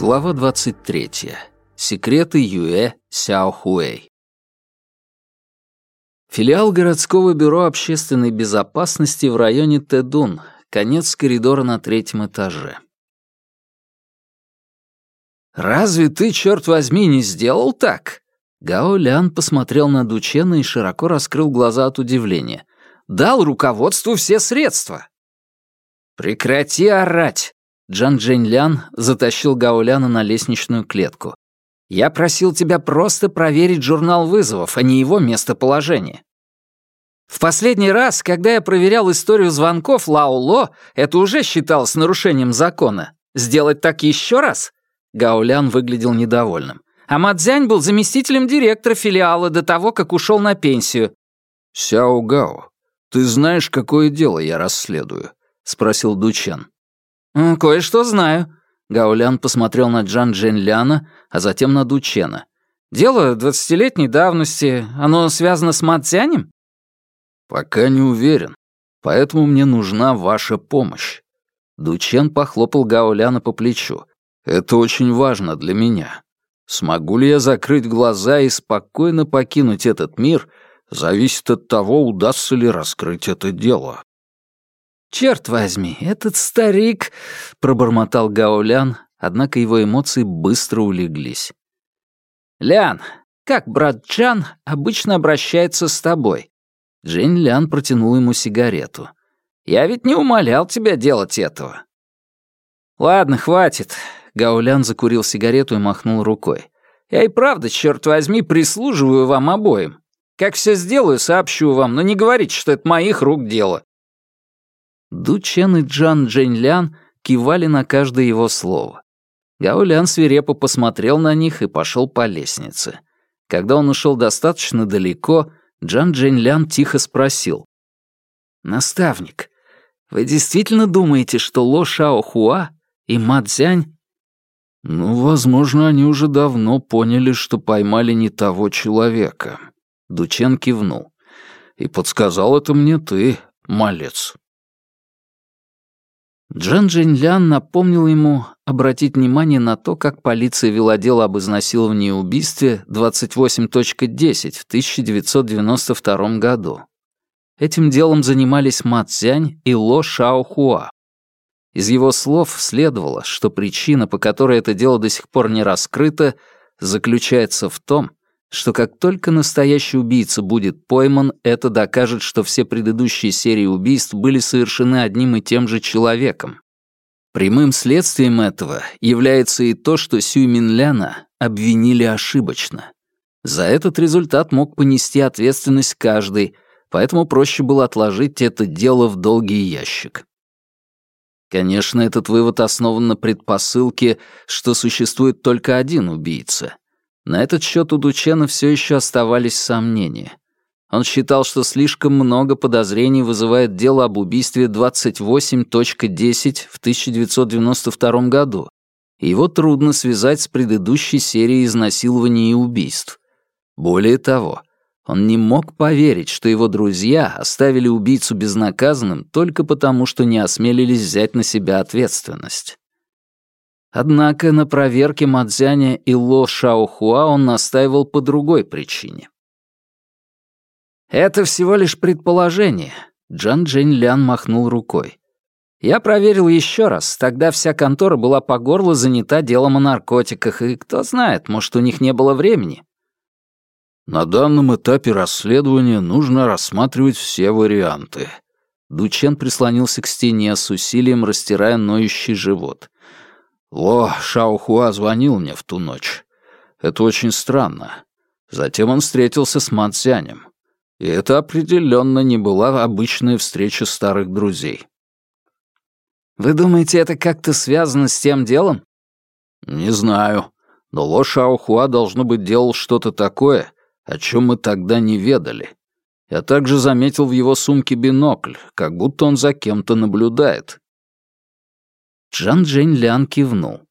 Глава 23. Секреты Юэ Сяохуэй. Филиал городского бюро общественной безопасности в районе Тэдун, конец коридора на третьем этаже. «Разве ты, черт возьми, не сделал так?» Гао Лян посмотрел на Дучена и широко раскрыл глаза от удивления. «Дал руководству все средства!» «Прекрати орать!» Джан Джень Лян затащил Гао Ляна на лестничную клетку. «Я просил тебя просто проверить журнал вызовов, а не его местоположение. В последний раз, когда я проверял историю звонков Лао Ло, это уже считалось нарушением закона. Сделать так еще раз?» Гаулян выглядел недовольным. «А Мадзянь был заместителем директора филиала до того, как ушел на пенсию». «Сяо Гао, ты знаешь, какое дело я расследую?» — спросил Дучен. «Кое-что знаю». Гаулян посмотрел на Джан Джен Ляна, а затем на Дучена. «Дело двадцатилетней давности. Оно связано с Мадзянем?» «Пока не уверен. Поэтому мне нужна ваша помощь». Дучен похлопал Гауляна по плечу. «Это очень важно для меня. Смогу ли я закрыть глаза и спокойно покинуть этот мир, зависит от того, удастся ли раскрыть это дело». «Черт возьми, этот старик!» — пробормотал Гаулян, однако его эмоции быстро улеглись. «Лян, как брат Чан обычно обращается с тобой?» Джейн Лян протянул ему сигарету. «Я ведь не умолял тебя делать этого». «Ладно, хватит». Гаулян закурил сигарету и махнул рукой. «Я и правда, черт возьми, прислуживаю вам обоим. Как все сделаю, сообщу вам, но не говорите, что это моих рук дело». Ду Чен и Джан Джень Лян кивали на каждое его слово. Гаулян свирепо посмотрел на них и пошел по лестнице. Когда он ушел достаточно далеко, Джан Джень Лян тихо спросил. «Наставник, вы действительно думаете, что Ло Шао Хуа и Ма Цзянь «Ну, возможно, они уже давно поняли, что поймали не того человека». Дучен кивнул. «И подсказал это мне ты, малец». Джан Джинлян напомнил ему обратить внимание на то, как полиция вела дело об изнасиловании и убийстве 28.10 в 1992 году. Этим делом занимались Ма Цзянь и Ло Шао Хуа. Из его слов следовало, что причина, по которой это дело до сих пор не раскрыто, заключается в том, что как только настоящий убийца будет пойман, это докажет, что все предыдущие серии убийств были совершены одним и тем же человеком. Прямым следствием этого является и то, что Сюй Минляна обвинили ошибочно. За этот результат мог понести ответственность каждый, поэтому проще было отложить это дело в долгий ящик. Конечно, этот вывод основан на предпосылке, что существует только один убийца. На этот счет у Дучена все еще оставались сомнения. Он считал, что слишком много подозрений вызывает дело об убийстве 28.10 в 1992 году, и его трудно связать с предыдущей серией изнасилований и убийств. Более того, он не мог поверить, что его друзья оставили убийцу безнаказанным только потому, что не осмелились взять на себя ответственность. Однако на проверке Мадзяня и Ло Шаохуа он настаивал по другой причине. «Это всего лишь предположение», — Джан Джень Лян махнул рукой. «Я проверил еще раз, тогда вся контора была по горло занята делом о наркотиках, и кто знает, может, у них не было времени. На данном этапе расследования нужно рассматривать все варианты. Дучен прислонился к стене с усилием, растирая ноющий живот. Ло Шаохуа звонил мне в ту ночь. Это очень странно. Затем он встретился с Мацзянем. И это определенно не была обычная встреча старых друзей. «Вы думаете, это как-то связано с тем делом?» «Не знаю. Но Ло Шаохуа, должно быть, делал что-то такое, о чем мы тогда не ведали. Я также заметил в его сумке бинокль, как будто он за кем-то наблюдает. Джан Джень Лян кивнул.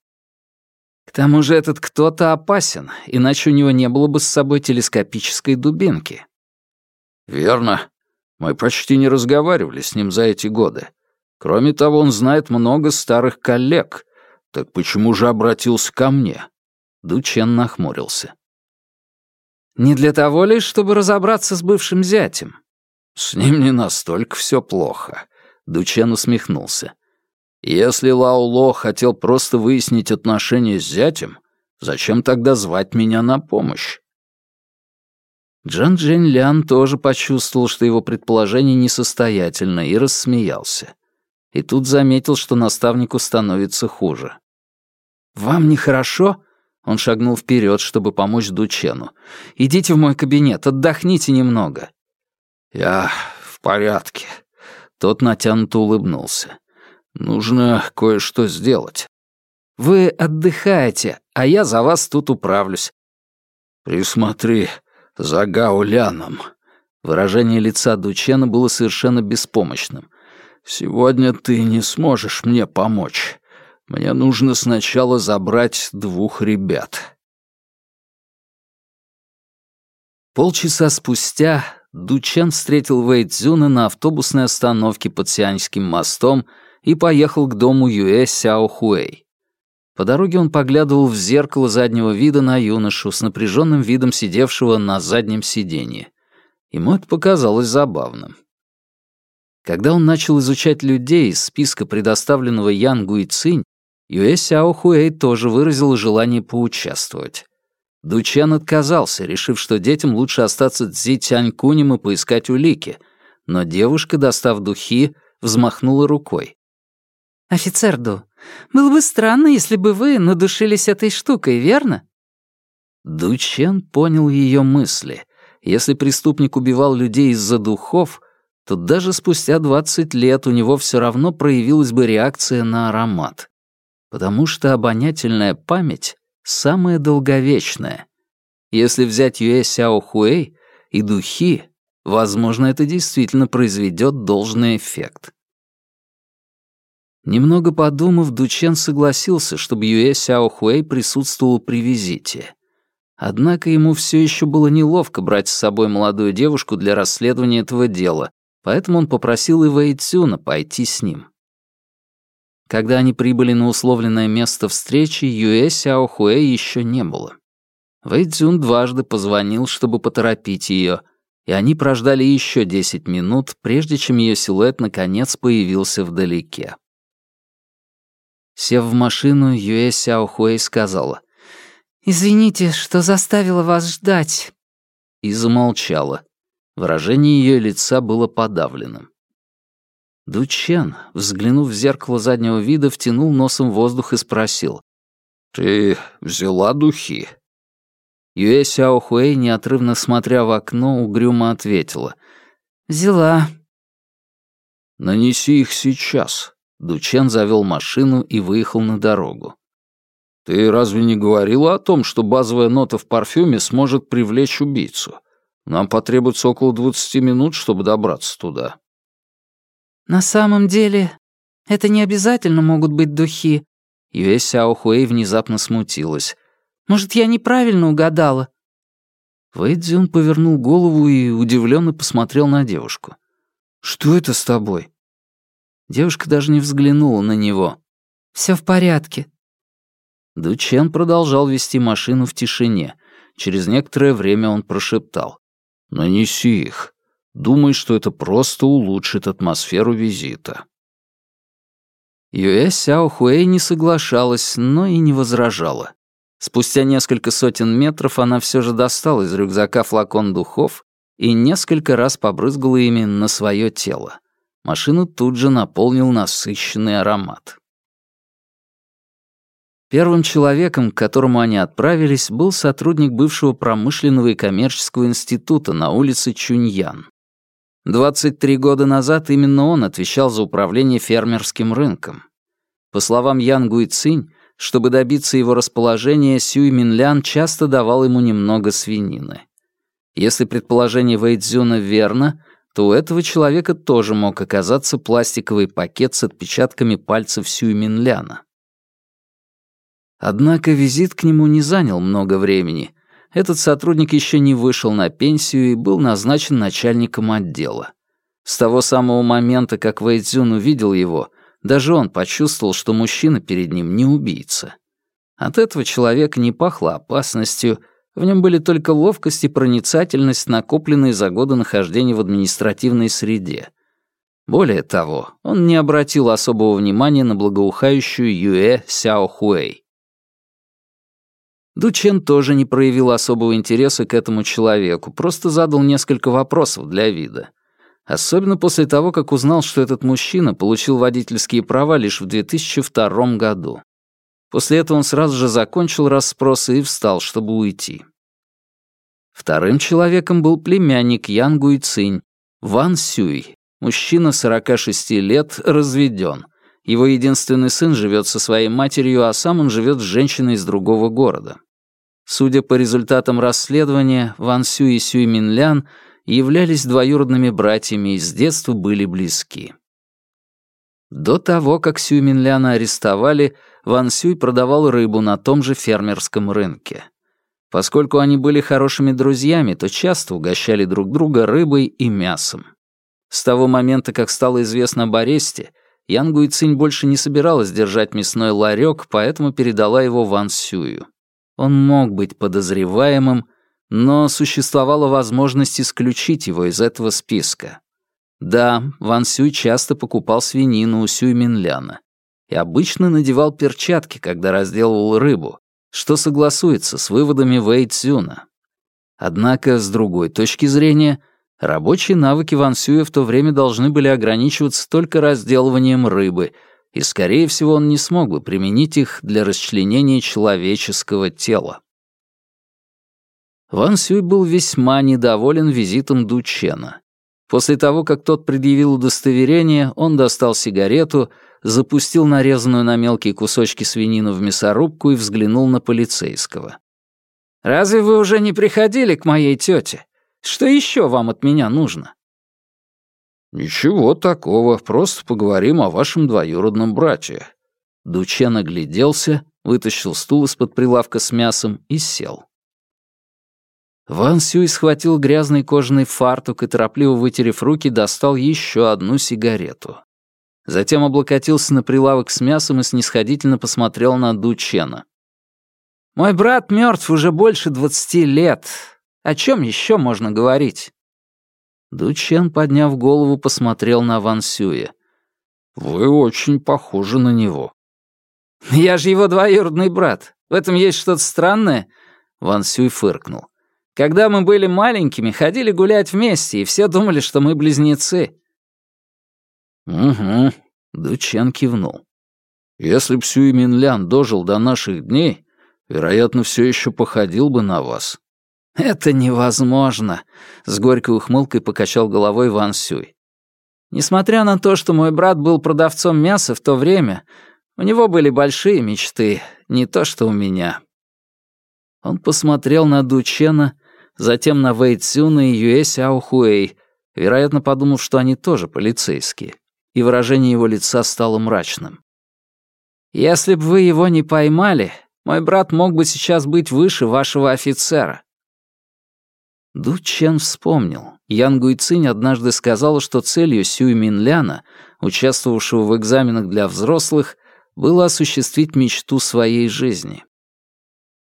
К тому же этот кто-то опасен, иначе у него не было бы с собой телескопической дубинки. Верно. Мы почти не разговаривали с ним за эти годы. Кроме того, он знает много старых коллег, Так почему же обратился ко мне? Дучен нахмурился. Не для того лишь, чтобы разобраться с бывшим зятем. С ним не настолько все плохо. Дучен усмехнулся. Если Лауло хотел просто выяснить отношения с зятем, зачем тогда звать меня на помощь? Джан Джень Лян тоже почувствовал, что его предположение несостоятельно, и рассмеялся. И тут заметил, что наставнику становится хуже. «Вам нехорошо?» Он шагнул вперед, чтобы помочь Дучену. «Идите в мой кабинет, отдохните немного». «Я в порядке». Тот натянуто улыбнулся. «Нужно кое-что сделать». «Вы отдыхаете, а я за вас тут управлюсь». «Присмотри за Гауляном». Выражение лица Дучена было совершенно беспомощным. «Сегодня ты не сможешь мне помочь. Мне нужно сначала забрать двух ребят». Полчаса спустя Дучен встретил Вэй Цзюна на автобусной остановке под Сианьским мостом и поехал к дому Юэ Сяо Хуэй. По дороге он поглядывал в зеркало заднего вида на юношу с напряженным видом сидевшего на заднем сиденье. Ему это показалось забавным. Когда он начал изучать людей из списка, предоставленного Ян Гуйцинь, Юэ Сяо Хуэй тоже выразил желание поучаствовать. Дучен отказался, решив, что детям лучше остаться Цзи Тянькунем и поискать улики, но девушка, достав духи, взмахнула рукой. «Офицер Ду, было бы странно, если бы вы надушились этой штукой, верно?» Дучен понял ее мысли. Если преступник убивал людей из-за духов, то даже спустя 20 лет у него все равно проявилась бы реакция на аромат. Потому что обонятельная память — самая долговечная. Если взять Юэ Сяо Хуэй и духи, возможно, это действительно произведет должный эффект. Немного подумав, Дучен согласился, чтобы Юэ Сяо Хуэй присутствовал при визите. Однако ему все еще было неловко брать с собой молодую девушку для расследования этого дела, поэтому он попросил и Вэй Цюна пойти с ним. Когда они прибыли на условленное место встречи, Юэ Сяо Хуэ еще не было. Вэй Цюн дважды позвонил, чтобы поторопить ее, и они прождали еще десять минут, прежде чем ее силуэт наконец появился вдалеке. Сев в машину, Юэ Сяо Хуэй сказала, «Извините, что заставила вас ждать». И замолчала. Выражение ее лица было подавленным. Дучен, взглянув в зеркало заднего вида, втянул носом воздух и спросил. «Ты взяла духи?» Юэ Сяо Хуэй, неотрывно смотря в окно, угрюмо ответила. «Взяла». «Нанеси их сейчас». Дучен завел машину и выехал на дорогу. «Ты разве не говорила о том, что базовая нота в парфюме сможет привлечь убийцу? Нам потребуется около двадцати минут, чтобы добраться туда». «На самом деле, это не обязательно могут быть духи». Юэ Сяо Хуэй внезапно смутилась. «Может, я неправильно угадала?» Вэй Цзюн повернул голову и удивленно посмотрел на девушку. «Что это с тобой?» Девушка даже не взглянула на него. Все в порядке». Дучен продолжал вести машину в тишине. Через некоторое время он прошептал. «Нанеси их. Думай, что это просто улучшит атмосферу визита». Юэ Сяо Хуэй не соглашалась, но и не возражала. Спустя несколько сотен метров она все же достала из рюкзака флакон духов и несколько раз побрызгала ими на свое тело. Машину тут же наполнил насыщенный аромат. Первым человеком, к которому они отправились, был сотрудник бывшего промышленного и коммерческого института на улице Чуньян. 23 года назад именно он отвечал за управление фермерским рынком. По словам Ян Гуйцинь, чтобы добиться его расположения, Сюй Минлян часто давал ему немного свинины. Если предположение Вэйдзюна верно, то у этого человека тоже мог оказаться пластиковый пакет с отпечатками пальцев Сюй Минляна. Однако визит к нему не занял много времени. Этот сотрудник еще не вышел на пенсию и был назначен начальником отдела. С того самого момента, как Вэйцзюн увидел его, Даже он почувствовал, что мужчина перед ним не убийца. От этого человека не пахло опасностью, в нем были только ловкость и проницательность, накопленные за годы нахождения в административной среде. Более того, он не обратил особого внимания на благоухающую Юэ Сяо Хуэй. Дучен тоже не проявил особого интереса к этому человеку, просто задал несколько вопросов для вида. Особенно после того, как узнал, что этот мужчина получил водительские права лишь в 2002 году. После этого он сразу же закончил расспросы и встал, чтобы уйти. Вторым человеком был племянник Ян Гуйцинь, Ван Сюй, мужчина 46 лет, разведен. Его единственный сын живет со своей матерью, а сам он живет с женщиной из другого города. Судя по результатам расследования, Ван Сюй и Сюй Минлян являлись двоюродными братьями и с детства были близки. До того, как Сюй Минляна арестовали, Ван Сюй продавал рыбу на том же фермерском рынке. Поскольку они были хорошими друзьями, то часто угощали друг друга рыбой и мясом. С того момента, как стало известно об аресте, Ян Гуйцинь больше не собиралась держать мясной ларек, поэтому передала его Ван Сюю. Он мог быть подозреваемым, но существовала возможность исключить его из этого списка. Да, Ван Сюй часто покупал свинину у Сюй Минляна и обычно надевал перчатки, когда разделывал рыбу, что согласуется с выводами Вэй Цюна. Однако, с другой точки зрения, рабочие навыки Ван Сюя в то время должны были ограничиваться только разделыванием рыбы, и, скорее всего, он не смог бы применить их для расчленения человеческого тела. Ван Сюй был весьма недоволен визитом Дучена. После того, как тот предъявил удостоверение, он достал сигарету, запустил нарезанную на мелкие кусочки свинину в мясорубку и взглянул на полицейского. «Разве вы уже не приходили к моей тете? Что еще вам от меня нужно?» «Ничего такого, просто поговорим о вашем двоюродном брате». Дучен огляделся, вытащил стул из-под прилавка с мясом и сел. Ван Сюй схватил грязный кожаный фартук и, торопливо вытерев руки, достал еще одну сигарету. Затем облокотился на прилавок с мясом и снисходительно посмотрел на Ду Чена. «Мой брат мертв уже больше двадцати лет. О чем еще можно говорить?» Ду Чен, подняв голову, посмотрел на Ван Сюя. «Вы очень похожи на него». «Я же его двоюродный брат. В этом есть что-то странное?» Ван Сюй фыркнул. Когда мы были маленькими, ходили гулять вместе, и все думали, что мы близнецы». «Угу», — Дучен кивнул. «Если б Сюй Минлян дожил до наших дней, вероятно, все еще походил бы на вас». «Это невозможно», — с горькой ухмылкой покачал головой Ван Сюй. «Несмотря на то, что мой брат был продавцом мяса в то время, у него были большие мечты, не то что у меня». Он посмотрел на Дучена, затем на Вэй Цюна и Юэ Сяо Хуэй, вероятно, подумав, что они тоже полицейские, и выражение его лица стало мрачным. «Если бы вы его не поймали, мой брат мог бы сейчас быть выше вашего офицера». Ду Чен вспомнил. Ян Гуйцинь однажды сказала, что целью Сюй Минляна, участвовавшего в экзаменах для взрослых, было осуществить мечту своей жизни.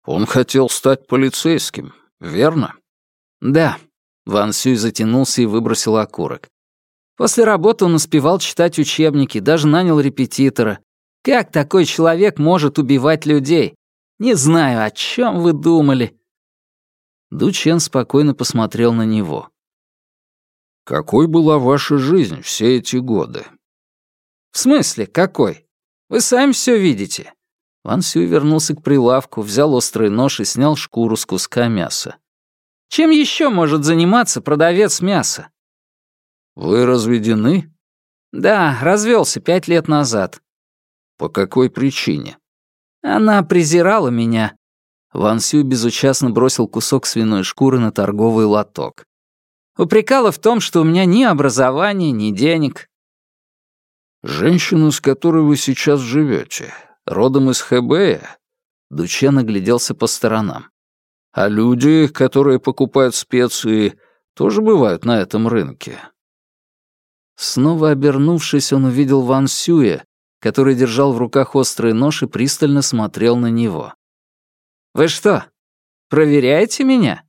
«Он хотел стать полицейским, верно?» «Да». Ван Сюй затянулся и выбросил окурок. После работы он успевал читать учебники, даже нанял репетитора. Как такой человек может убивать людей? Не знаю, о чем вы думали. Ду Чен спокойно посмотрел на него. «Какой была ваша жизнь все эти годы?» «В смысле, какой? Вы сами все видите. Ван Сюй вернулся к прилавку, взял острый нож и снял шкуру с куска мяса. «Чем еще может заниматься продавец мяса?» «Вы разведены?» «Да, развелся пять лет назад». «По какой причине?» «Она презирала меня». Ван Сюй безучастно бросил кусок свиной шкуры на торговый лоток. «Упрекала в том, что у меня ни образования, ни денег». «Женщина, с которой вы сейчас живете, родом из Хэбэя?» Дучен огляделся по сторонам. «А люди, которые покупают специи, тоже бывают на этом рынке?» Снова обернувшись, он увидел Ван Сюя, который держал в руках острый нож и пристально смотрел на него. «Вы что, проверяете меня?»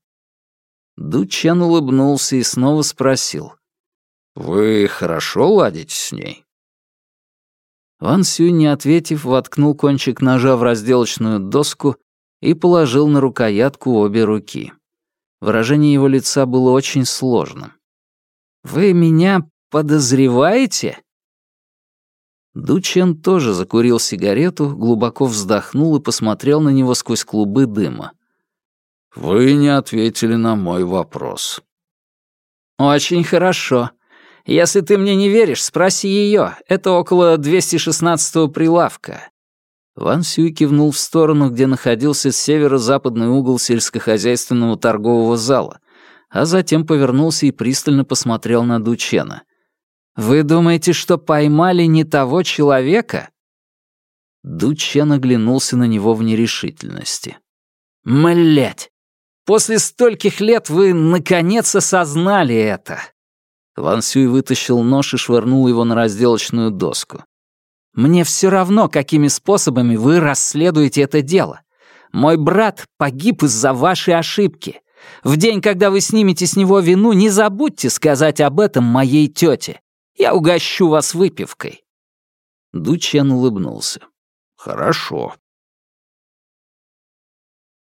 Ду Чен улыбнулся и снова спросил. «Вы хорошо ладите с ней?» Ван Сюй, не ответив, воткнул кончик ножа в разделочную доску и положил на рукоятку обе руки. Выражение его лица было очень сложным. «Вы меня подозреваете?» Дучен тоже закурил сигарету, глубоко вздохнул и посмотрел на него сквозь клубы дыма. «Вы не ответили на мой вопрос». «Очень хорошо. Если ты мне не веришь, спроси ее. Это около 216-го прилавка». Ван Сюй кивнул в сторону, где находился северо-западный угол сельскохозяйственного торгового зала, а затем повернулся и пристально посмотрел на Дучена. «Вы думаете, что поймали не того человека?» Дучен оглянулся на него в нерешительности. «Млять! После стольких лет вы наконец осознали это!» Ван Сюй вытащил нож и швырнул его на разделочную доску. «Мне все равно, какими способами вы расследуете это дело. Мой брат погиб из-за вашей ошибки. В день, когда вы снимете с него вину, не забудьте сказать об этом моей тете. Я угощу вас выпивкой». Дучен улыбнулся. «Хорошо».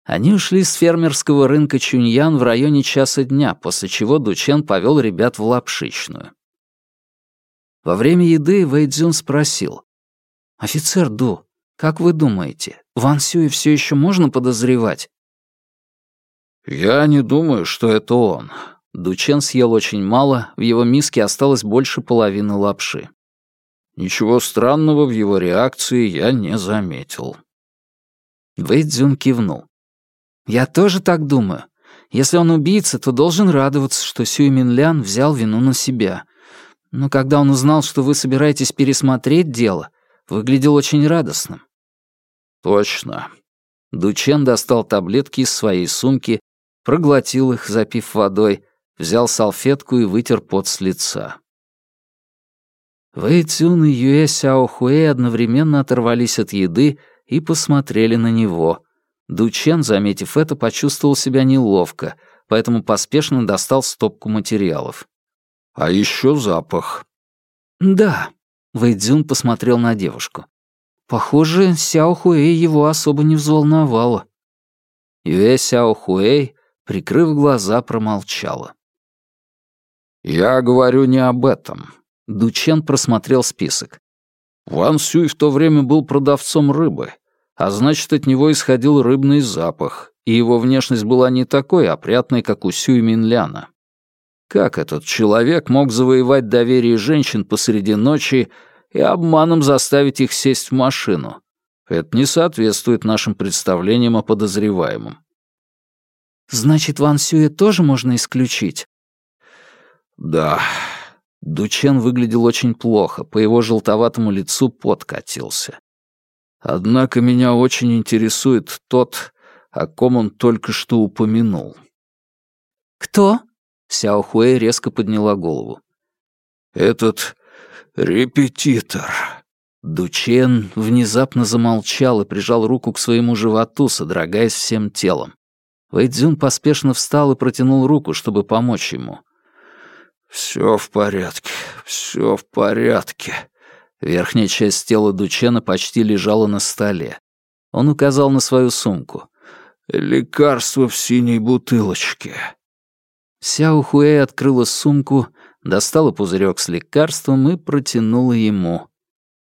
Они ушли с фермерского рынка Чуньян в районе часа дня, после чего Дучен повел ребят в лапшичную. Во время еды Вэйдзюн спросил. «Офицер Ду, как вы думаете, Ван Сюи все еще можно подозревать?» «Я не думаю, что это он. Дучен съел очень мало, в его миске осталось больше половины лапши. Ничего странного в его реакции я не заметил. Вэйдзюн кивнул. «Я тоже так думаю. Если он убийца, то должен радоваться, что Сюй Минлян взял вину на себя. Но когда он узнал, что вы собираетесь пересмотреть дело, выглядел очень радостным». «Точно». Дучен достал таблетки из своей сумки, проглотил их, запив водой, взял салфетку и вытер пот с лица. Вэй Цюн и Юэ Сяо Хуэй одновременно оторвались от еды и посмотрели на него. Ду Чен, заметив это, почувствовал себя неловко, поэтому поспешно достал стопку материалов. «А еще запах». «Да», — Вэй Цзюн посмотрел на девушку. «Похоже, Сяо Хуэй его особо не взволновало». Юэ Сяо Хуэй, прикрыв глаза, промолчала. «Я говорю не об этом». Дучен просмотрел список. Ван Сюй в то время был продавцом рыбы, а значит, от него исходил рыбный запах, и его внешность была не такой опрятной, как у Сюй Минляна. Как этот человек мог завоевать доверие женщин посреди ночи и обманом заставить их сесть в машину? Это не соответствует нашим представлениям о подозреваемом. «Значит, Ван Сюя тоже можно исключить?» «Да». Дучен выглядел очень плохо, по его желтоватому лицу пот катился. «Однако меня очень интересует тот, о ком он только что упомянул». «Кто?» — Сяо Хуэй резко подняла голову. «Этот репетитор». Дучен внезапно замолчал и прижал руку к своему животу, содрогаясь всем телом. Вэйдзюн поспешно встал и протянул руку, чтобы помочь ему. «Все в порядке, все в порядке». Верхняя часть тела Дучена почти лежала на столе. Он указал на свою сумку. «Лекарство в синей бутылочке». Сяо Хуэй открыла сумку, достала пузырек с лекарством и протянула ему.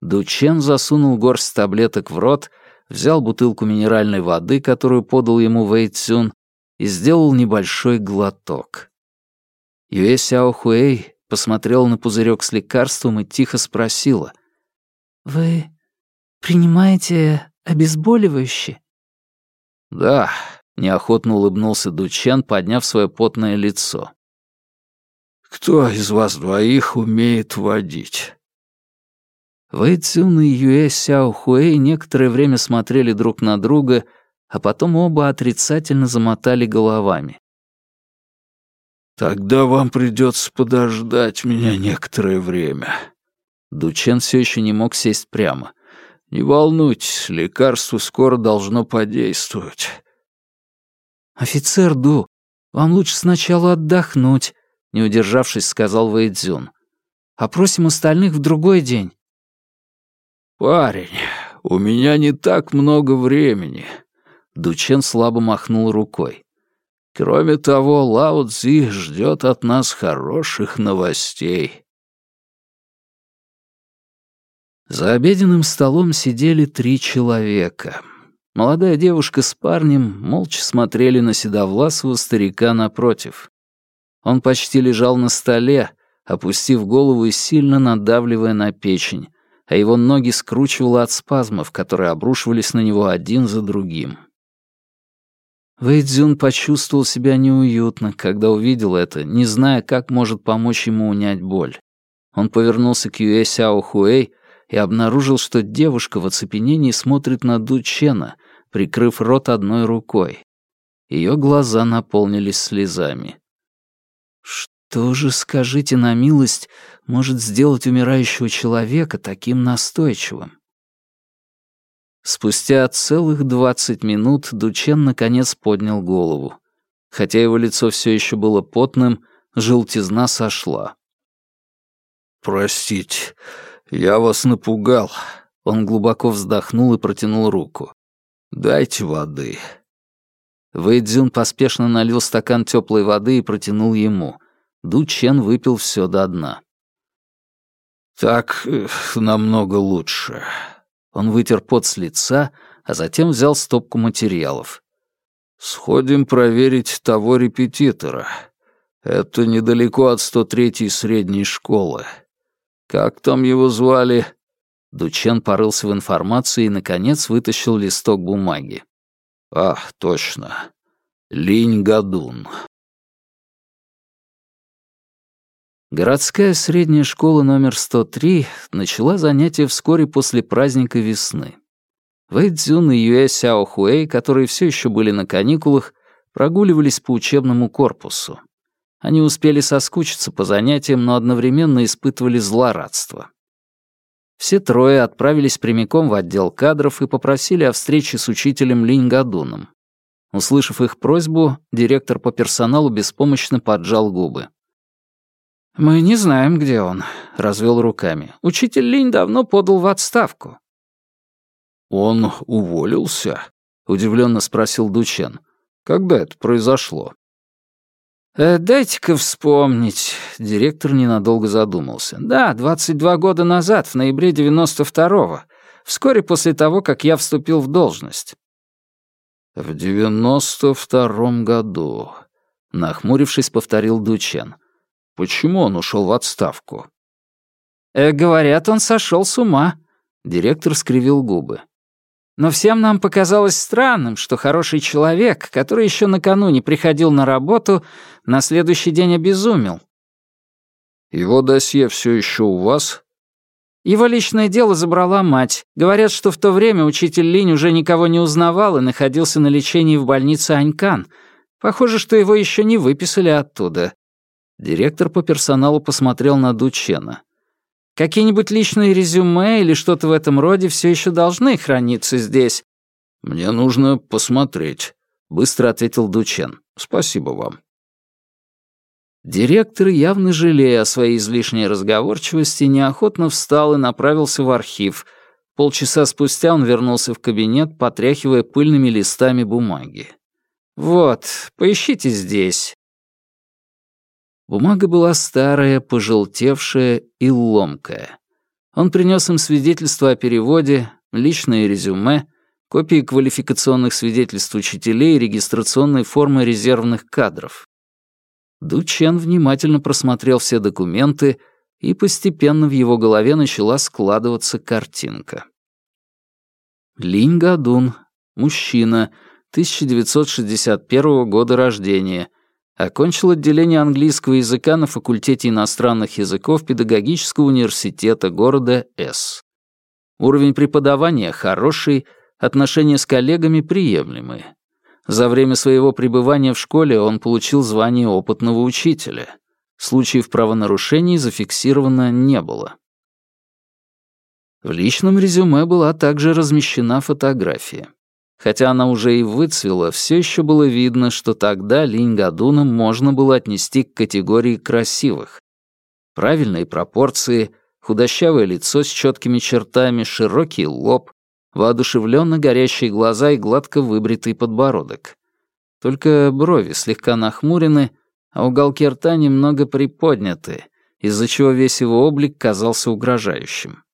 Дучен засунул горсть таблеток в рот, взял бутылку минеральной воды, которую подал ему Вэй Цюн, и сделал небольшой глоток. Юэ Сяо Хуэй посмотрела на пузырек с лекарством и тихо спросила. «Вы принимаете обезболивающее?» «Да», — неохотно улыбнулся Дучен, подняв свое потное лицо. «Кто из вас двоих умеет водить?» Вэй Цюн и Юэ Сяо Хуэй некоторое время смотрели друг на друга, а потом оба отрицательно замотали головами. Тогда вам придется подождать меня некоторое время. Дучен все еще не мог сесть прямо. «Не волнуйтесь, лекарство скоро должно подействовать». «Офицер Ду, вам лучше сначала отдохнуть», — не удержавшись, сказал Вэйдзюн. «Опросим остальных в другой день». «Парень, у меня не так много времени», — Дучен слабо махнул рукой. «Кроме того, Лао Цзи ждет от нас хороших новостей». За обеденным столом сидели три человека. Молодая девушка с парнем молча смотрели на седовласого старика напротив. Он почти лежал на столе, опустив голову и сильно надавливая на печень, а его ноги скручивало от спазмов, которые обрушивались на него один за другим. Вэйдзюн почувствовал себя неуютно, когда увидел это, не зная, как может помочь ему унять боль. Он повернулся к Юэ Сяо Хуэй и обнаружил, что девушка в оцепенении смотрит на Ду Чена, прикрыв рот одной рукой. Ее глаза наполнились слезами. Что же, скажите на милость, может сделать умирающего человека таким настойчивым? Спустя целых двадцать минут Дучен наконец поднял голову. Хотя его лицо все еще было потным, желтизна сошла. «Простите, я вас напугал». Он глубоко вздохнул и протянул руку. «Дайте воды». Вэйдзюн поспешно налил стакан теплой воды и протянул ему. Ду Чен выпил все до дна. «Так э, намного лучше». Он вытер пот с лица, а затем взял стопку материалов. «Сходим проверить того репетитора. Это недалеко от 103-й средней школы. Как там его звали?» Дучен порылся в информации и, наконец, вытащил листок бумаги. «Ах, точно. Линь Гадун». Городская средняя школа номер 103 начала занятия вскоре после праздника весны. Вэй Цзюн и Юэ Сяо Хуэй, которые все еще были на каникулах, прогуливались по учебному корпусу. Они успели соскучиться по занятиям, но одновременно испытывали злорадство. Все трое отправились прямиком в отдел кадров и попросили о встрече с учителем Линь Гадуном. Услышав их просьбу, директор по персоналу беспомощно поджал губы. «Мы не знаем, где он», — развел руками. «Учитель Линь давно подал в отставку». «Он уволился?» — удивленно спросил Дучен. «Когда это произошло?» «Э, «Дайте-ка вспомнить». Директор ненадолго задумался. «Да, 22 года назад, в ноябре 92-го, вскоре после того, как я вступил в должность». «В 92-м году», — нахмурившись, повторил Дучен. Почему он ушел в отставку? Э, говорят, он сошел с ума. Директор скривил губы. Но всем нам показалось странным, что хороший человек, который еще накануне приходил на работу, на следующий день обезумел. Его досье все еще у вас? Его личное дело забрала мать. Говорят, что в то время учитель Линь уже никого не узнавал и находился на лечении в больнице Анькан. Похоже, что его еще не выписали оттуда. Директор по персоналу посмотрел на Дучена. «Какие-нибудь личные резюме или что-то в этом роде все еще должны храниться здесь». «Мне нужно посмотреть», — быстро ответил Дучен. «Спасибо вам». Директор, явно жалея о своей излишней разговорчивости, неохотно встал и направился в архив. Полчаса спустя он вернулся в кабинет, потряхивая пыльными листами бумаги. «Вот, поищите здесь. Бумага была старая, пожелтевшая и ломкая. Он принес им свидетельство о переводе, личное резюме, копии квалификационных свидетельств учителей и регистрационной формы резервных кадров. Дучен внимательно просмотрел все документы, и постепенно в его голове начала складываться картинка. Линь Гадун, мужчина, 1961 года рождения — Окончил отделение английского языка на факультете иностранных языков Педагогического университета города С. Уровень преподавания хороший, отношения с коллегами приемлемые. За время своего пребывания в школе он получил звание опытного учителя. Случаев правонарушений зафиксировано не было. В личном резюме была также размещена фотография. Хотя она уже и выцвела, все еще было видно, что тогда Линь Гадуна можно было отнести к категории красивых. Правильные пропорции, худощавое лицо с четкими чертами, широкий лоб, воодушевленно горящие глаза и гладко выбритый подбородок. Только брови слегка нахмурены, а уголки рта немного приподняты, из-за чего весь его облик казался угрожающим.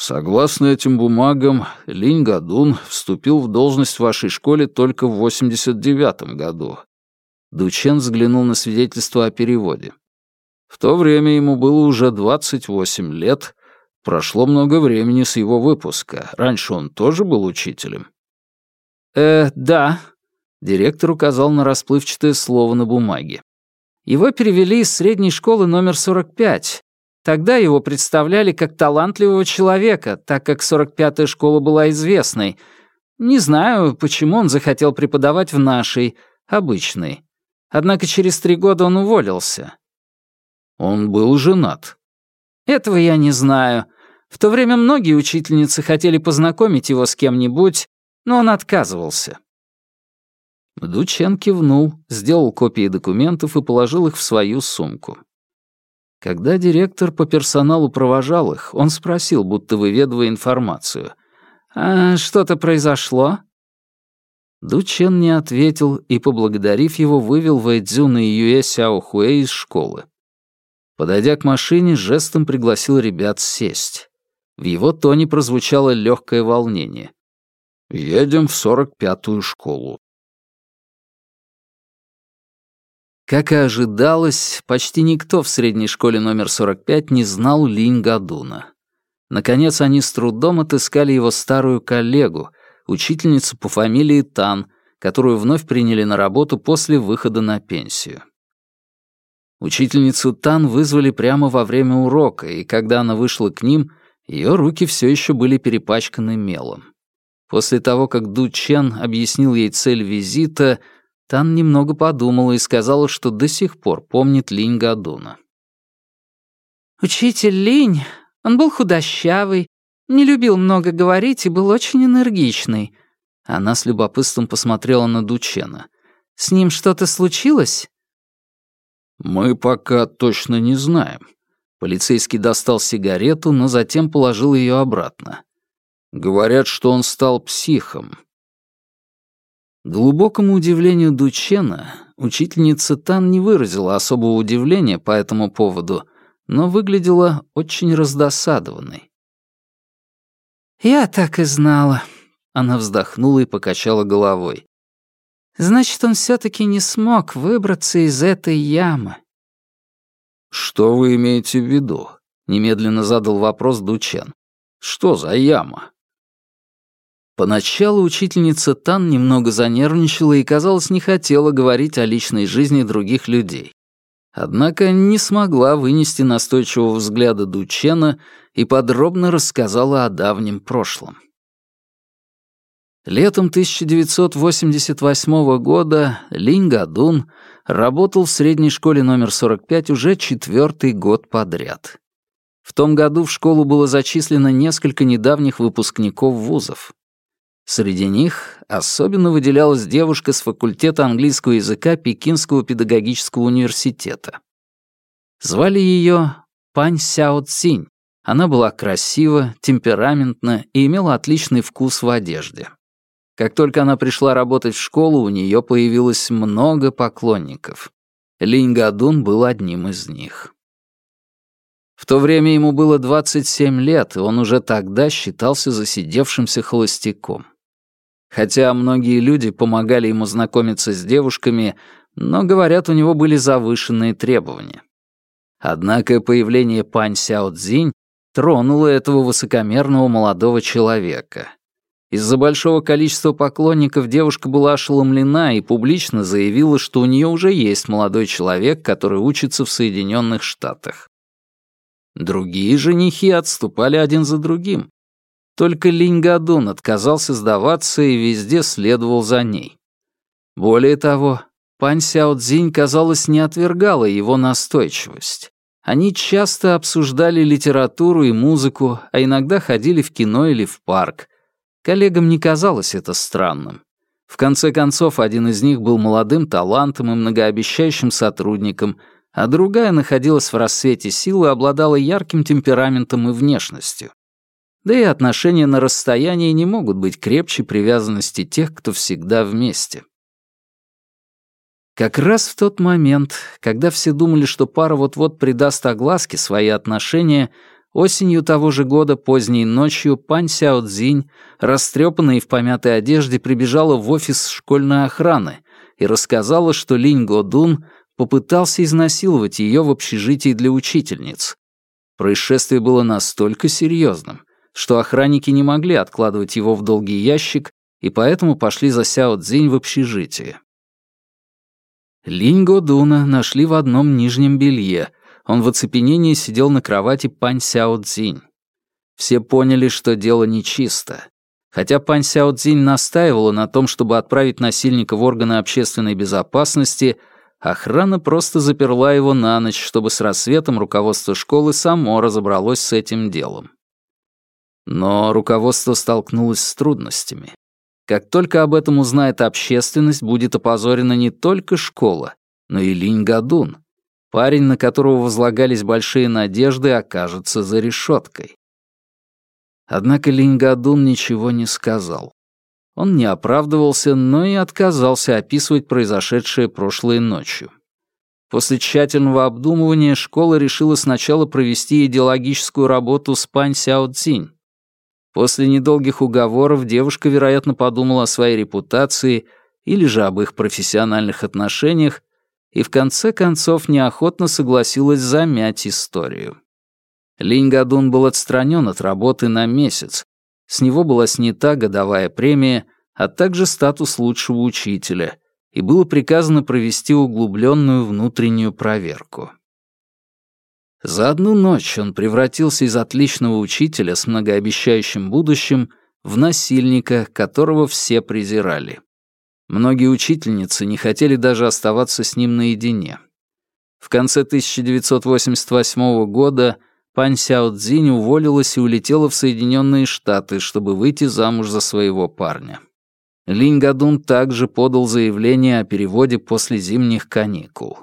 Согласно этим бумагам, Линь Гадун вступил в должность в вашей школе только в 89 году. Дучен взглянул на свидетельство о переводе. В то время ему было уже 28 лет. Прошло много времени с его выпуска. Раньше он тоже был учителем. «Э, да», — директор указал на расплывчатое слово на бумаге. Его перевели из средней школы номер 45. Тогда его представляли как талантливого человека, так как 45-я школа была известной. Не знаю, почему он захотел преподавать в нашей, обычной. Однако через три года он уволился. Он был женат. Этого я не знаю. В то время многие учительницы хотели познакомить его с кем-нибудь, но он отказывался. Дучен кивнул, сделал копии документов и положил их в свою сумку. Когда директор по персоналу провожал их, он спросил, будто выведывая информацию. «А что-то произошло?» Дучен не ответил и, поблагодарив его, вывел Вэйдзюна и Юэ Сяохуэ из школы. Подойдя к машине, жестом пригласил ребят сесть. В его тоне прозвучало легкое волнение. «Едем в сорок пятую школу. Как и ожидалось, почти никто в средней школе номер 45 не знал Линь Гадуна. Наконец они с трудом отыскали его старую коллегу, учительницу по фамилии Тан, которую вновь приняли на работу после выхода на пенсию. Учительницу Тан вызвали прямо во время урока, и когда она вышла к ним, ее руки все еще были перепачканы мелом. После того, как Ду Чен объяснил ей цель визита, Тан немного подумала и сказала, что до сих пор помнит Линь Гадуна. «Учитель Линь, он был худощавый, не любил много говорить и был очень энергичный». Она с любопытством посмотрела на Дучена. «С ним что-то случилось?» «Мы пока точно не знаем». Полицейский достал сигарету, но затем положил ее обратно. «Говорят, что он стал психом, глубокому удивлению Дучена, учительница Тан не выразила особого удивления по этому поводу, но выглядела очень раздосадованной. «Я так и знала», — она вздохнула и покачала головой. «Значит, он все-таки не смог выбраться из этой ямы». «Что вы имеете в виду?» — немедленно задал вопрос Дучен. «Что за яма?» Поначалу учительница Тан немного занервничала и, казалось, не хотела говорить о личной жизни других людей. Однако не смогла вынести настойчивого взгляда Дучена и подробно рассказала о давнем прошлом. Летом 1988 года Линь Гадун работал в средней школе номер 45 уже четвертый год подряд. В том году в школу было зачислено несколько недавних выпускников вузов. Среди них особенно выделялась девушка с факультета английского языка Пекинского педагогического университета. Звали ее Пань Сяо Цинь. Она была красива, темпераментна и имела отличный вкус в одежде. Как только она пришла работать в школу, у нее появилось много поклонников. Линь Гадун был одним из них. В то время ему было 27 лет, и он уже тогда считался засидевшимся холостяком. Хотя многие люди помогали ему знакомиться с девушками, но, говорят, у него были завышенные требования. Однако появление Пань Сяо Цзинь тронуло этого высокомерного молодого человека. Из-за большого количества поклонников девушка была ошеломлена и публично заявила, что у нее уже есть молодой человек, который учится в Соединенных Штатах. Другие женихи отступали один за другим, только Линьгадун отказался сдаваться и везде следовал за ней. Более того, Пань Сяо Цзинь, казалось, не отвергала его настойчивость. Они часто обсуждали литературу и музыку, а иногда ходили в кино или в парк. Коллегам не казалось это странным. В конце концов, один из них был молодым талантом и многообещающим сотрудником, а другая находилась в рассвете силы и обладала ярким темпераментом и внешностью. Да и отношения на расстоянии не могут быть крепче привязанности тех, кто всегда вместе. Как раз в тот момент, когда все думали, что пара вот-вот придаст огласке свои отношения, осенью того же года поздней ночью Пань Сяо Цзинь, растрепанная и в помятой одежде, прибежала в офис школьной охраны и рассказала, что Линь Годун попытался изнасиловать ее в общежитии для учительниц. Происшествие было настолько серьезным, что охранники не могли откладывать его в долгий ящик и поэтому пошли за Сяо Цзинь в общежитие. Линь Годуна нашли в одном нижнем белье. Он в оцепенении сидел на кровати Пань Сяо Цзинь. Все поняли, что дело нечисто. Хотя Пань Сяо Цзинь настаивала на том, чтобы отправить насильника в органы общественной безопасности, охрана просто заперла его на ночь, чтобы с рассветом руководство школы само разобралось с этим делом. Но руководство столкнулось с трудностями. Как только об этом узнает общественность, будет опозорена не только школа, но и Линь Гадун. Парень, на которого возлагались большие надежды, окажется за решеткой. Однако Линь Гадун ничего не сказал. Он не оправдывался, но и отказался описывать произошедшее прошлой ночью. После тщательного обдумывания школа решила сначала провести идеологическую работу с Пань Сяо Цзинь, После недолгих уговоров девушка, вероятно, подумала о своей репутации или же об их профессиональных отношениях и в конце концов неохотно согласилась замять историю. Линь Гадун был отстранен от работы на месяц. С него была снята годовая премия, а также статус лучшего учителя, и было приказано провести углубленную внутреннюю проверку. За одну ночь он превратился из отличного учителя с многообещающим будущим в насильника, которого все презирали. Многие учительницы не хотели даже оставаться с ним наедине. В конце 1988 года Пань Сяо Цзинь уволилась и улетела в Соединенные Штаты, чтобы выйти замуж за своего парня. Линь Гадун также подал заявление о переводе после зимних каникул.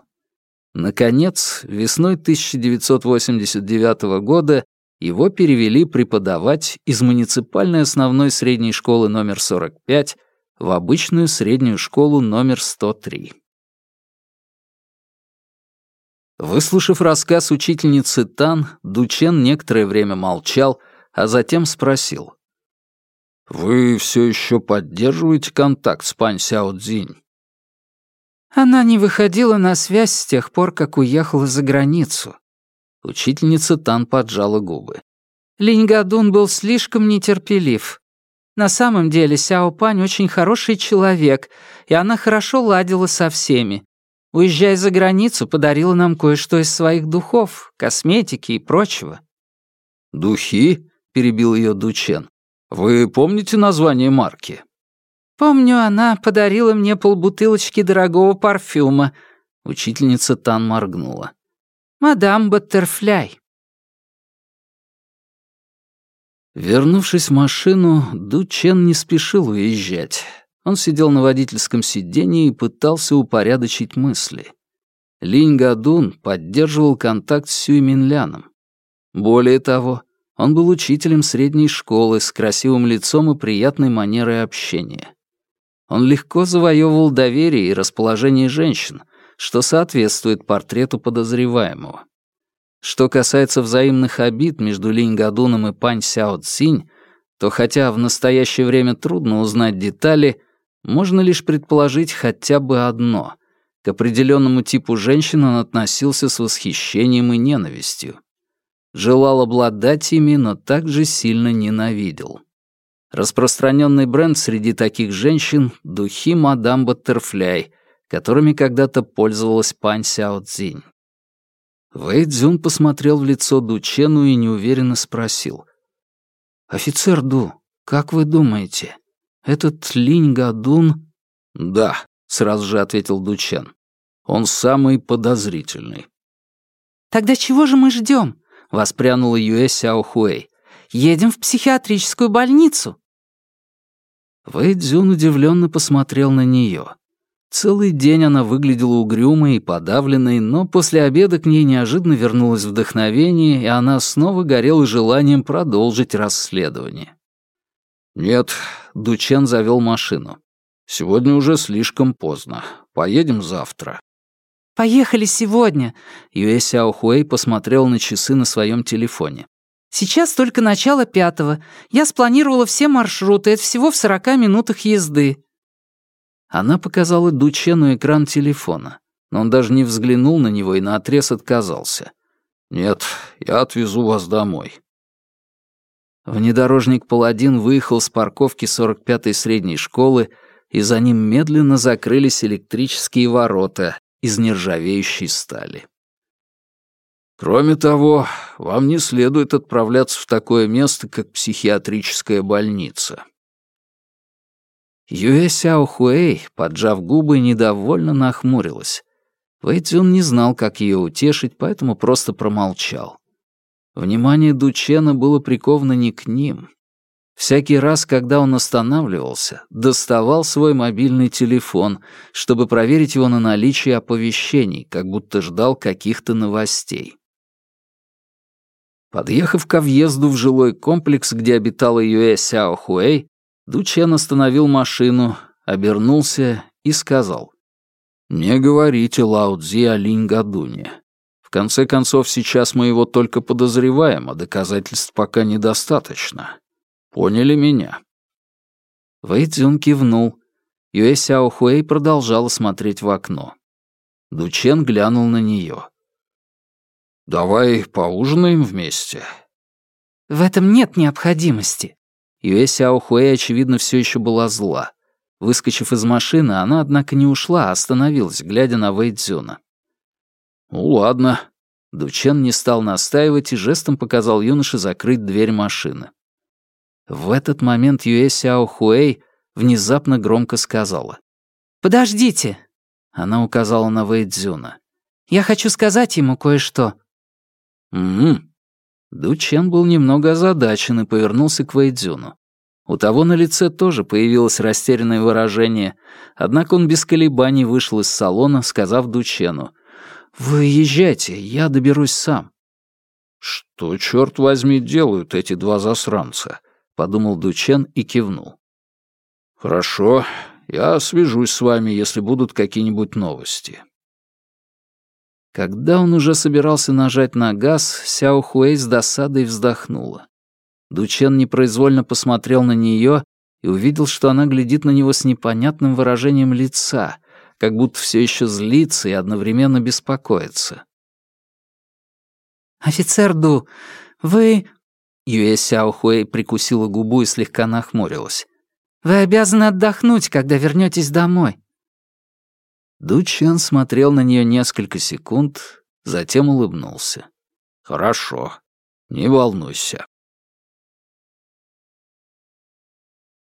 Наконец, весной 1989 года его перевели преподавать из муниципальной основной средней школы номер 45 в обычную среднюю школу номер 103. Выслушав рассказ учительницы Тан, Дучен некоторое время молчал, а затем спросил. «Вы все еще поддерживаете контакт с Пань Сяо Цзинь?» Она не выходила на связь с тех пор, как уехала за границу. Учительница Тан поджала губы. Линь Гадун был слишком нетерпелив. На самом деле Сяо Пань очень хороший человек, и она хорошо ладила со всеми. Уезжая за границу, подарила нам кое-что из своих духов, косметики и прочего. «Духи?» — перебил ее Дучен. «Вы помните название марки?» Помню, она подарила мне полбутылочки дорогого парфюма. Учительница Тан моргнула. Мадам Баттерфляй. Вернувшись в машину, Ду Чен не спешил уезжать. Он сидел на водительском сиденье и пытался упорядочить мысли. Линь Гадун поддерживал контакт с Сюй Минляном. Более того, он был учителем средней школы с красивым лицом и приятной манерой общения. Он легко завоевывал доверие и расположение женщин, что соответствует портрету подозреваемого. Что касается взаимных обид между Линь Гадуном и Пань Сяо Цинь, то хотя в настоящее время трудно узнать детали, можно лишь предположить хотя бы одно. К определенному типу женщин он относился с восхищением и ненавистью. Желал обладать ими, но также сильно ненавидел. Распространенный бренд среди таких женщин — духи мадам Баттерфляй, которыми когда-то пользовалась пань Сяо Цзинь. Вэй Цзюн посмотрел в лицо Ду Чену и неуверенно спросил. «Офицер Ду, как вы думаете, этот Линь Гадун...» «Да», — сразу же ответил Ду Чен. «Он самый подозрительный». «Тогда чего же мы ждем?» — воспрянула Юэ Сяо Хуэй. «Едем в психиатрическую больницу». Вэй Цзюн удивленно посмотрел на нее. Целый день она выглядела угрюмой и подавленной, но после обеда к ней неожиданно вернулось вдохновение, и она снова горела желанием продолжить расследование. «Нет», — Дучен завел машину. «Сегодня уже слишком поздно. Поедем завтра». «Поехали сегодня», — Юэ Сяохуэй посмотрел на часы на своем телефоне. «Сейчас только начало пятого. Я спланировала все маршруты, это всего в сорока минутах езды». Она показала Дучену экран телефона, но он даже не взглянул на него и наотрез отказался. «Нет, я отвезу вас домой». Внедорожник «Паладин» выехал с парковки 45-й средней школы, и за ним медленно закрылись электрические ворота из нержавеющей стали. Кроме того, вам не следует отправляться в такое место, как психиатрическая больница. Юэ Сяо Хуэй, поджав губы, недовольно нахмурилась. Вэйцзюн не знал, как ее утешить, поэтому просто промолчал. Внимание Дучена было приковано не к ним. Всякий раз, когда он останавливался, доставал свой мобильный телефон, чтобы проверить его на наличие оповещений, как будто ждал каких-то новостей. Подъехав ко въезду в жилой комплекс, где обитала Юэ Сяо Хуэй, Дучен остановил машину, обернулся и сказал. «Не говорите Лао Цзи о Линь-Гадуне. В конце концов, сейчас мы его только подозреваем, а доказательств пока недостаточно. Поняли меня?» Вэй Цзюн кивнул. Юэ Сяо Хуэй продолжала смотреть в окно. Дучен глянул на нее. «Давай поужинаем вместе». «В этом нет необходимости», Юэ Сяо Хуэй, очевидно, все еще была зла. Выскочив из машины, она, однако, не ушла, а остановилась, глядя на Вэй Цзюна. «Ну ладно». Дучен не стал настаивать и жестом показал юноше закрыть дверь машины. В этот момент Юэ Сяо Хуэй внезапно громко сказала. «Подождите!» Она указала на Вэй Цзюна. «Я хочу сказать ему кое-что». «Угу», Дучен был немного озадачен и повернулся к Вэйдзюну. У того на лице тоже появилось растерянное выражение, однако он без колебаний вышел из салона, сказав Дучену, «Вы езжайте, я доберусь сам». «Что, черт возьми, делают эти два засранца?» — подумал Дучен и кивнул. «Хорошо, я свяжусь с вами, если будут какие-нибудь новости». Когда он уже собирался нажать на газ, Сяо Хуэй с досадой вздохнула. Дучен непроизвольно посмотрел на нее и увидел, что она глядит на него с непонятным выражением лица, как будто все еще злится и одновременно беспокоится. «Офицер Ду, вы...» Юэ Сяо Хуэй прикусила губу и слегка нахмурилась. «Вы обязаны отдохнуть, когда вернетесь домой. Ду Чен смотрел на нее несколько секунд, затем улыбнулся. «Хорошо, не волнуйся».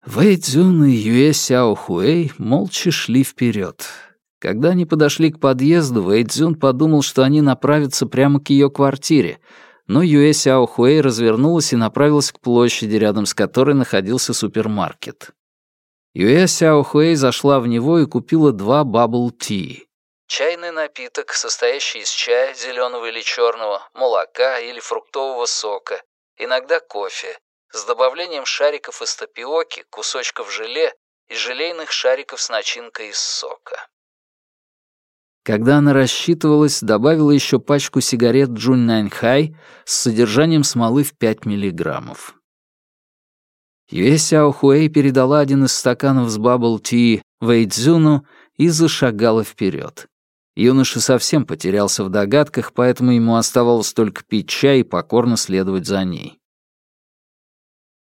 Вэй Цзюн и Юэ Сяо Хуэй молча шли вперед. Когда они подошли к подъезду, Вэй Цзюн подумал, что они направятся прямо к ее квартире, но Юэ Сяо Хуэй развернулась и направилась к площади, рядом с которой находился супермаркет. Юэ Сяо Хуэй зашла в него и купила два бабл-ти. Чайный напиток, состоящий из чая, зеленого или черного, молока или фруктового сока, иногда кофе, с добавлением шариков из тапиоки, кусочков желе и желейных шариков с начинкой из сока. Когда она рассчитывалась, добавила еще пачку сигарет Чжуннаньхай с содержанием смолы в 5 миллиграммов. Юэ Сяо Хуэй передала один из стаканов с бабл-ти Вэйдзюну и зашагала вперед. Юноша совсем потерялся в догадках, поэтому ему оставалось только пить чай и покорно следовать за ней.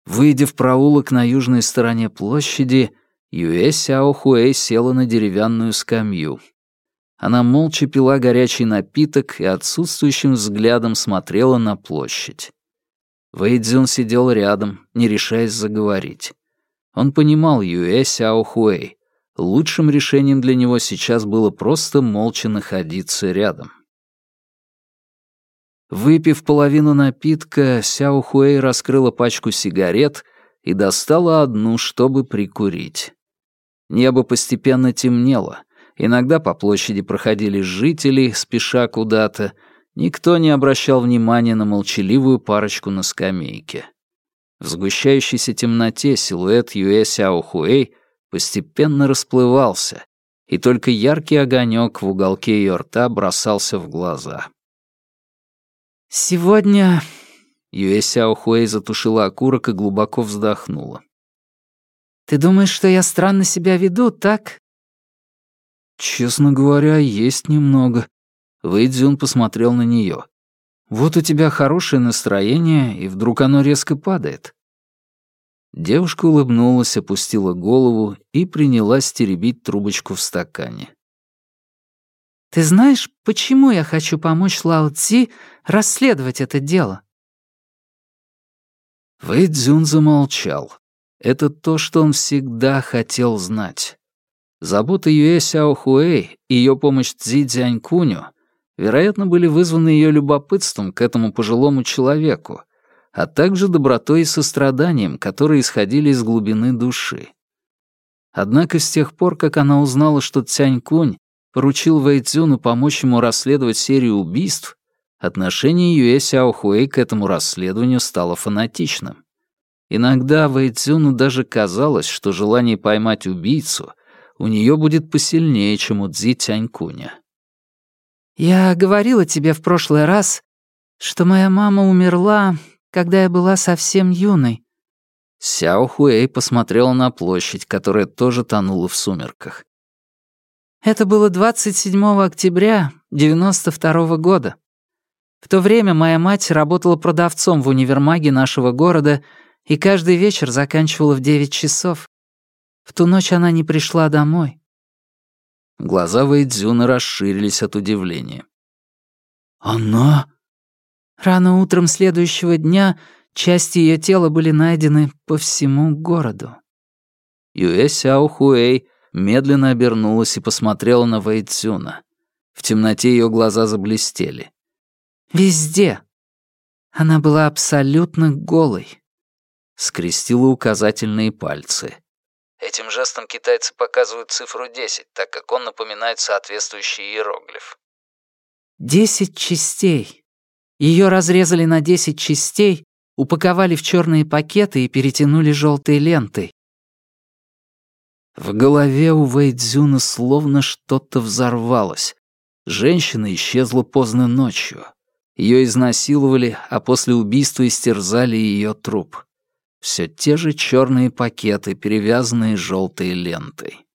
Выйдя в проулок на южной стороне площади, Юэ Сяо Хуэй села на деревянную скамью. Она молча пила горячий напиток и отсутствующим взглядом смотрела на площадь. Вэйдзюн сидел рядом, не решаясь заговорить. Он понимал Юэ Сяо Хуэй. Лучшим решением для него сейчас было просто молча находиться рядом. Выпив половину напитка, Сяо Хуэй раскрыла пачку сигарет и достала одну, чтобы прикурить. Небо постепенно темнело. Иногда по площади проходили жители, спеша куда-то. Никто не обращал внимания на молчаливую парочку на скамейке. В сгущающейся темноте силуэт Юэ Хуэй постепенно расплывался, и только яркий огонек в уголке ее рта бросался в глаза. «Сегодня...» Юэ Хуэй затушила окурок и глубоко вздохнула. «Ты думаешь, что я странно себя веду, так?» «Честно говоря, есть немного». Вэйдзюн посмотрел на нее. «Вот у тебя хорошее настроение, и вдруг оно резко падает. Девушка улыбнулась, опустила голову и принялась теребить трубочку в стакане. «Ты знаешь, почему я хочу помочь Лао Цзи расследовать это дело?» Вэй Цзюн замолчал. Это то, что он всегда хотел знать. Забота Юэ Сяо Хуэй и ее помощь Цзи Цзянькуню, вероятно, были вызваны ее любопытством к этому пожилому человеку, а также добротой и состраданием, которые исходили из глубины души. Однако с тех пор, как она узнала, что Цянь-Кунь поручил Вэйцзюну помочь ему расследовать серию убийств, отношение Юэ Сяохуэй к этому расследованию стало фанатичным. Иногда Вэйцзюну даже казалось, что желание поймать убийцу у нее будет посильнее, чем у Цзи Цянькуня. «Я говорила тебе в прошлый раз, что моя мама умерла когда я была совсем юной». Сяо Хуэй посмотрела на площадь, которая тоже тонула в сумерках. Это было 27 октября 92 -го года. В то время моя мать работала продавцом в универмаге нашего города и каждый вечер заканчивала в 9 часов. В ту ночь она не пришла домой. Глаза Вэйдзюна расширились от удивления. «Она Рано утром следующего дня части ее тела были найдены по всему городу. Юэ Сяо Хуэй медленно обернулась и посмотрела на Вэй Цюна. В темноте ее глаза заблестели. «Везде. Она была абсолютно голой». Скрестила указательные пальцы. Этим жестом китайцы показывают цифру 10, так как он напоминает соответствующий иероглиф. «Десять частей», ее разрезали на 10 частей, упаковали в черные пакеты и перетянули желтой лентой. В голове у Вэйдзюна словно что-то взорвалось. Женщина исчезла поздно ночью. Ее изнасиловали, а после убийства истерзали ее труп. Все те же черные пакеты, перевязанные желтой лентой.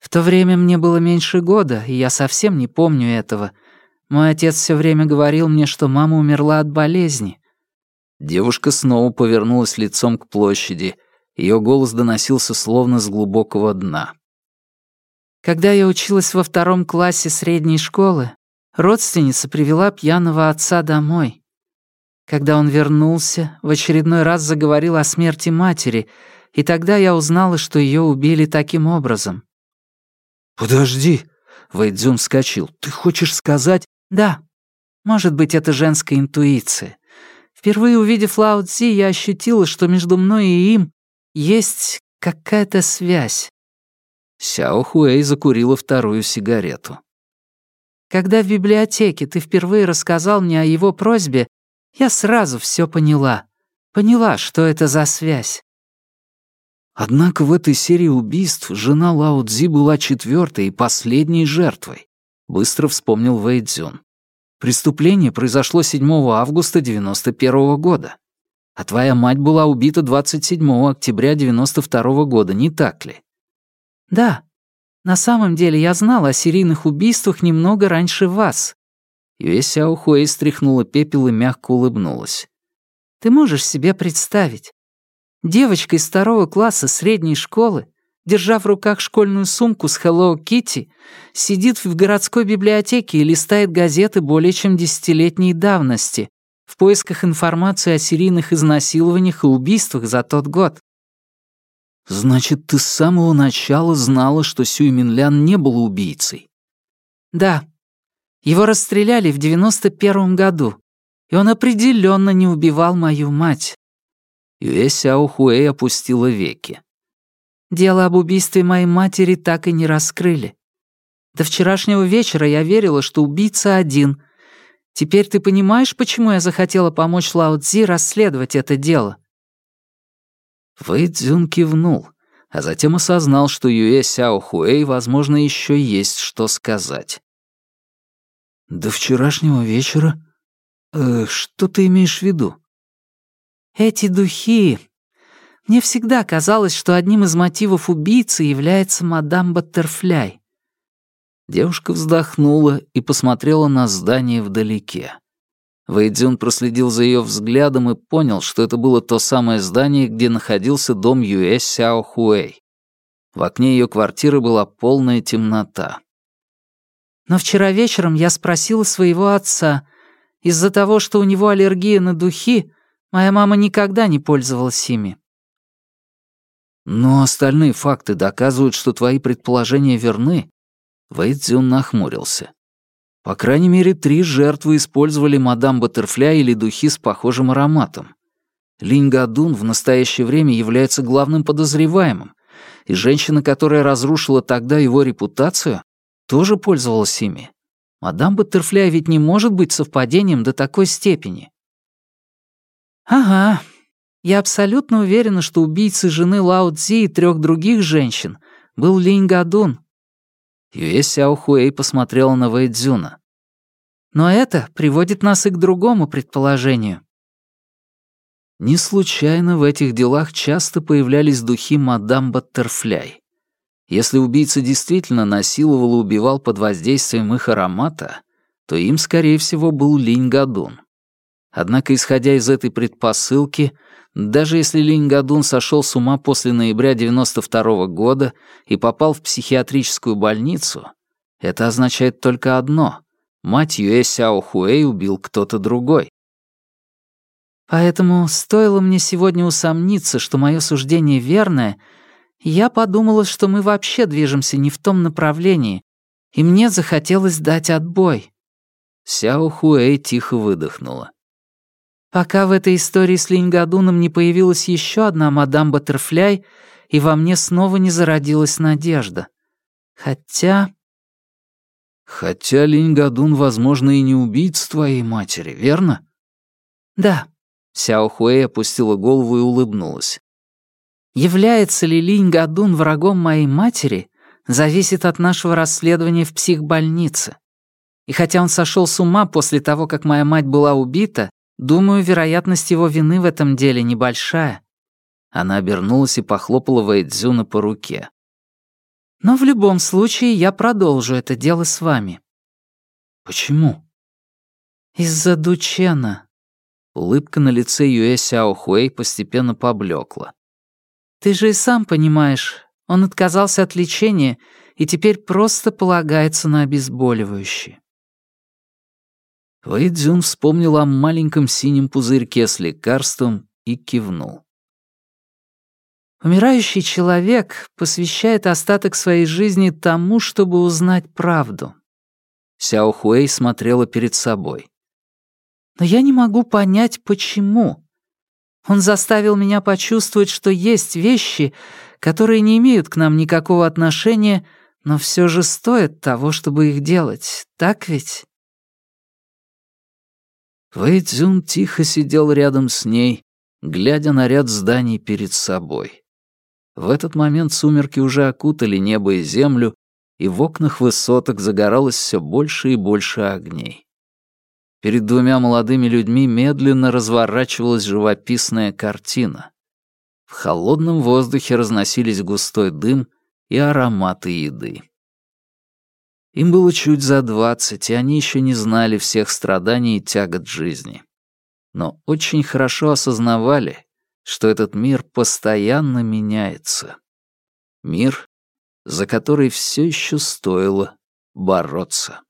В то время мне было меньше года, и я совсем не помню этого — мой отец все время говорил мне, что мама умерла от болезни». Девушка снова повернулась лицом к площади. Ее голос доносился словно с глубокого дна. Когда я училась во втором классе средней школы, родственница привела пьяного отца домой. Когда он вернулся, в очередной раз заговорил о смерти матери, и тогда я узнала, что ее убили таким образом. «Подожди!» — Вэйдзюн вскочил. «Ты хочешь сказать...» Да, может быть, это женская интуиция. Впервые увидев Лао Цзи, я ощутила, что между мной и им есть какая-то связь. Сяо Хуэй закурила вторую сигарету. Когда в библиотеке ты впервые рассказал мне о его просьбе, я сразу все поняла. Поняла, что это за связь. Однако в этой серии убийств жена Лао Цзи была четвертой и последней жертвой. Быстро вспомнил Вэйдзюн. Преступление произошло 7 августа 91 -го года. А твоя мать была убита 27 октября 92 -го года, не так ли? Да. На самом деле я знал о серийных убийствах немного раньше вас. Юэ Сяо Хуэй стряхнула пепел и мягко улыбнулась. Ты можешь себе представить? Девочка из второго класса средней школы держа в руках школьную сумку с Hello Kitty, сидит в городской библиотеке и листает газеты более чем десятилетней давности в поисках информации о серийных изнасилованиях и убийствах за тот год. «Значит, ты с самого начала знала, что Сюй Минлян не был убийцей?» «Да. Его расстреляли в девяносто первом году, и он определенно не убивал мою мать». Юэ Сяо Хуэй опустила веки. «Дело об убийстве моей матери так и не раскрыли. До вчерашнего вечера я верила, что убийца один. Теперь ты понимаешь, почему я захотела помочь Лао Цзи расследовать это дело?» Вэй Цзюн кивнул, а затем осознал, что Юэ Сяо Хуэй, возможно, еще есть что сказать. «До вчерашнего вечера? Э, что ты имеешь в виду?» «Эти духи. Мне всегда казалось, что одним из мотивов убийцы является мадам Баттерфляй». Девушка вздохнула и посмотрела на здание вдалеке. Вэйдзюн проследил за ее взглядом и понял, что это было то самое здание, где находился дом Юэ Сяо Хуэй. В окне ее квартиры была полная темнота. Но вчера вечером я спросила своего отца. Из-за того, что у него аллергия на духи, моя мама никогда не пользовалась ими. Но остальные факты доказывают, что твои предположения верны. Вэйдзюн нахмурился. По крайней мере, три жертвы использовали мадам Баттерфляй или духи с похожим ароматом. Линь Гадун в настоящее время является главным подозреваемым, и женщина, которая разрушила тогда его репутацию, тоже пользовалась ими. Мадам Баттерфляй ведь не может быть совпадением до такой степени. «Ага. Я абсолютно уверена, что убийцей жены Лао Цзи и трех других женщин был Линь Гадун». Юэ Сяо Хуэй посмотрела на Вэйдзюна. Но это приводит нас и к другому предположению. Не случайно в этих делах часто появлялись духи мадам Баттерфляй. Если убийца действительно насиловал и убивал под воздействием их аромата, то им, скорее всего, был Линь Гадун. Однако, исходя из этой предпосылки, даже если Линь Гадун сошел с ума после ноября 92 -го года и попал в психиатрическую больницу, это означает только одно Мать Юэ Сяо Хуэй убил кто-то другой. Поэтому стоило мне сегодня усомниться, что мое суждение верное, я подумала, что мы вообще движемся не в том направлении, и мне захотелось дать отбой. Сяо Хуэй тихо выдохнула. Пока в этой истории с Линьгадуном не появилась еще одна мадам Баттерфляй, и во мне снова не зародилась надежда. Хотя... Хотя Линь Гадун, возможно, и не убийц твоей матери, верно? Да. Сяо Хуэй опустила голову и улыбнулась. Является ли Линь Гадун врагом моей матери, зависит от нашего расследования в психбольнице. И хотя он сошел с ума после того, как моя мать была убита, думаю, вероятность его вины в этом деле небольшая. Она обернулась и похлопала Вэйдзюна по руке. Но в любом случае я продолжу это дело с вами». «Почему?» «Из-за Дучена». Улыбка на лице Юэ Сяо Хуэй постепенно поблекла. «Ты же и сам понимаешь, он отказался от лечения и теперь просто полагается на обезболивающие». Вэй Цзюн вспомнил о маленьком синем пузырьке с лекарством и кивнул. Умирающий человек посвящает остаток своей жизни тому, чтобы узнать правду. Сяо Хуэй смотрела перед собой. Но я не могу понять, почему. Он заставил меня почувствовать, что есть вещи, которые не имеют к нам никакого отношения, но все же стоят того, чтобы их делать, так ведь? Вэй Цзюн тихо сидел рядом с ней, глядя на ряд зданий перед собой. В этот момент сумерки уже окутали небо и землю, и в окнах высоток загоралось все больше и больше огней. Перед двумя молодыми людьми медленно разворачивалась живописная картина. В холодном воздухе разносились густой дым и ароматы еды. Им было чуть за двадцать, и они еще не знали всех страданий и тягот жизни. Но очень хорошо осознавали, что этот мир постоянно меняется. Мир, за который все еще стоило бороться.